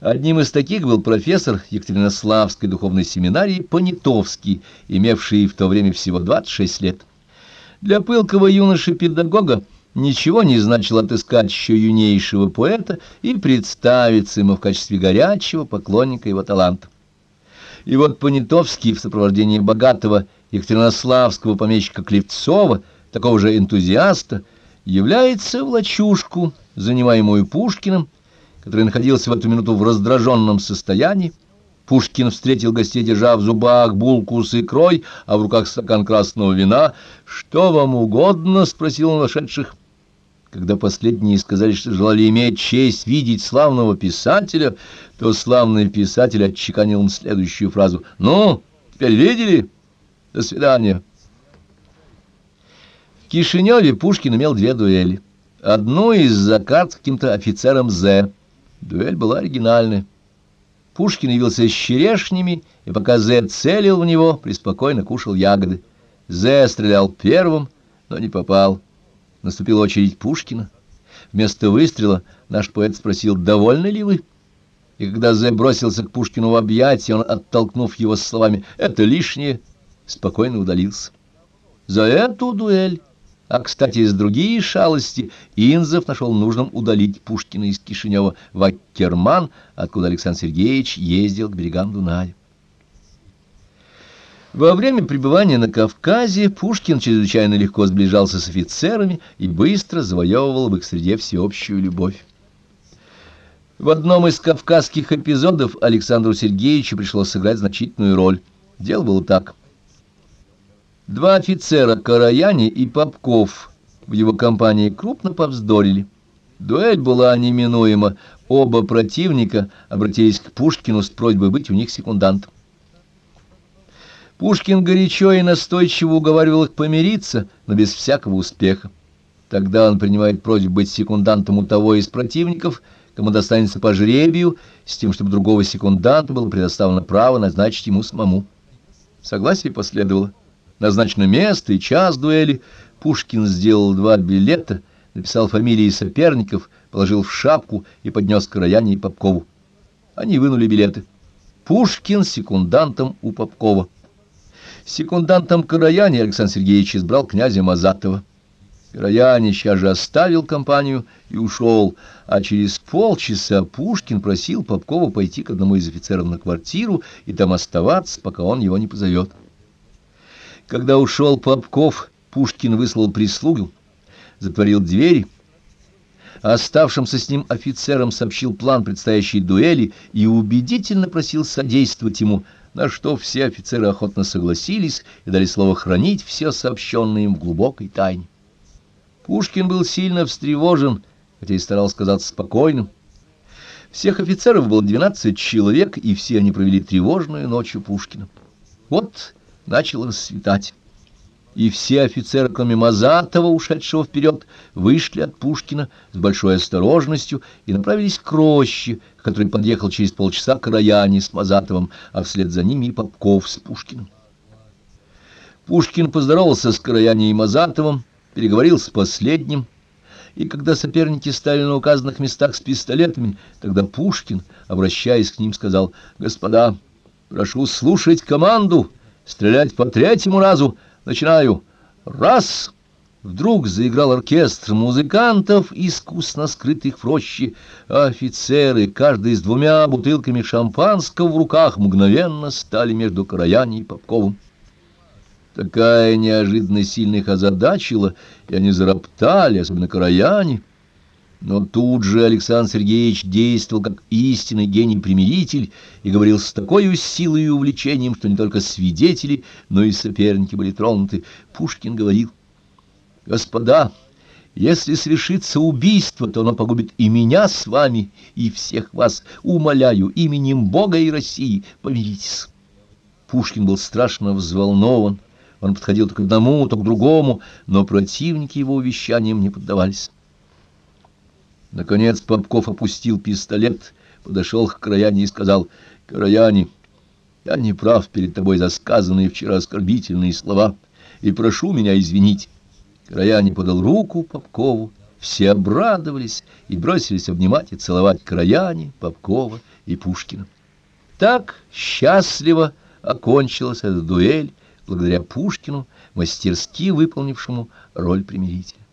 Одним из таких был профессор Екатеринославской духовной семинарии Понятовский, имевший в то время всего 26 лет. Для пылкого юноши-педагога ничего не значило отыскать еще юнейшего поэта и представиться ему в качестве горячего поклонника его таланта. И вот Понятовский в сопровождении богатого екатеринославского помещика Клевцова, такого же энтузиаста, является в лачушку, занимаемую Пушкиным, который находился в эту минуту в раздраженном состоянии. Пушкин встретил гостей, держа в зубах булку с икрой, а в руках стакан красного вина. «Что вам угодно?» — спросил он вошедших. Когда последние сказали, что желали иметь честь видеть славного писателя, то славный писатель отчеканил им следующую фразу. «Ну, теперь видели? До свидания». В Кишиневе Пушкин имел две дуэли. Одну из-за карт каким-то офицером З. Дуэль была оригинальная. Пушкин явился с черешнями, и пока З целил в него, преспокойно кушал ягоды. З стрелял первым, но не попал. Наступила очередь Пушкина. Вместо выстрела наш поэт спросил, довольны ли вы? И когда Зе бросился к Пушкину в объятия, он, оттолкнув его словами «это лишнее», спокойно удалился. За эту дуэль, а, кстати, из другие шалости, Инзов нашел нужным удалить Пушкина из Кишинева в Аккерман, откуда Александр Сергеевич ездил к берегам Дуная. Во время пребывания на Кавказе Пушкин чрезвычайно легко сближался с офицерами и быстро завоевывал в их среде всеобщую любовь. В одном из кавказских эпизодов Александру Сергеевичу пришлось сыграть значительную роль. Дело было так. Два офицера, Караяни и Попков, в его компании крупно повздорили. Дуэль была неминуема. Оба противника обратились к Пушкину с просьбой быть у них секундантом. Пушкин горячо и настойчиво уговаривал их помириться, но без всякого успеха. Тогда он принимает просьбу быть секундантом у того из противников, кому достанется по жребию, с тем, чтобы другого секунданта было предоставлено право назначить ему самому. Согласие последовало. Назначено место и час дуэли. Пушкин сделал два билета, написал фамилии соперников, положил в шапку и поднес к Рояне и Попкову. Они вынули билеты. Пушкин секундантом у Попкова. Секундантом Караяне Александр Сергеевич избрал князя Мазатова. Караяне сейчас же оставил компанию и ушел, а через полчаса Пушкин просил Попкова пойти к одному из офицеров на квартиру и там оставаться, пока он его не позовет. Когда ушел Попков, Пушкин выслал прислугу, затворил дверь, а оставшимся с ним офицерам сообщил план предстоящей дуэли и убедительно просил содействовать ему, на что все офицеры охотно согласились и дали слово хранить все сообщенное им в глубокой тайне. Пушкин был сильно встревожен, хотя и старался казаться спокойным. Всех офицеров было двенадцать человек, и все они провели тревожную ночь у Пушкина. Вот начало расцветать и все офицеры, кроме Мазатова, ушедшего вперед, вышли от Пушкина с большой осторожностью и направились к роще, который подъехал через полчаса к Рояне с Мазатовым, а вслед за ними и Попков с Пушкиным. Пушкин поздоровался с Караяне и Мазатовым, переговорил с последним, и когда соперники стали на указанных местах с пистолетами, тогда Пушкин, обращаясь к ним, сказал, «Господа, прошу слушать команду, стрелять по третьему разу, Начинаю. Раз! Вдруг заиграл оркестр музыкантов, искусно скрытых в роще, офицеры, каждый с двумя бутылками шампанского в руках, мгновенно стали между Караяни и Попковым. Такая неожиданность сильных озадачила, и они зароптали, особенно Караяне. Но тут же Александр Сергеевич действовал как истинный гений-примиритель и говорил с такой силой и увлечением, что не только свидетели, но и соперники были тронуты. Пушкин говорил, «Господа, если свершится убийство, то оно погубит и меня с вами, и всех вас. Умоляю, именем Бога и России, помиритесь». Пушкин был страшно взволнован. Он подходил то к одному, то к другому, но противники его увещаниям не поддавались. Наконец Попков опустил пистолет, подошел к Краяне и сказал, «Краяне, я не прав перед тобой за сказанные вчера оскорбительные слова, и прошу меня извинить». Краяне подал руку Попкову, все обрадовались и бросились обнимать и целовать Краяне, Попкова и Пушкина. Так счастливо окончилась эта дуэль благодаря Пушкину, мастерски выполнившему роль примирителя.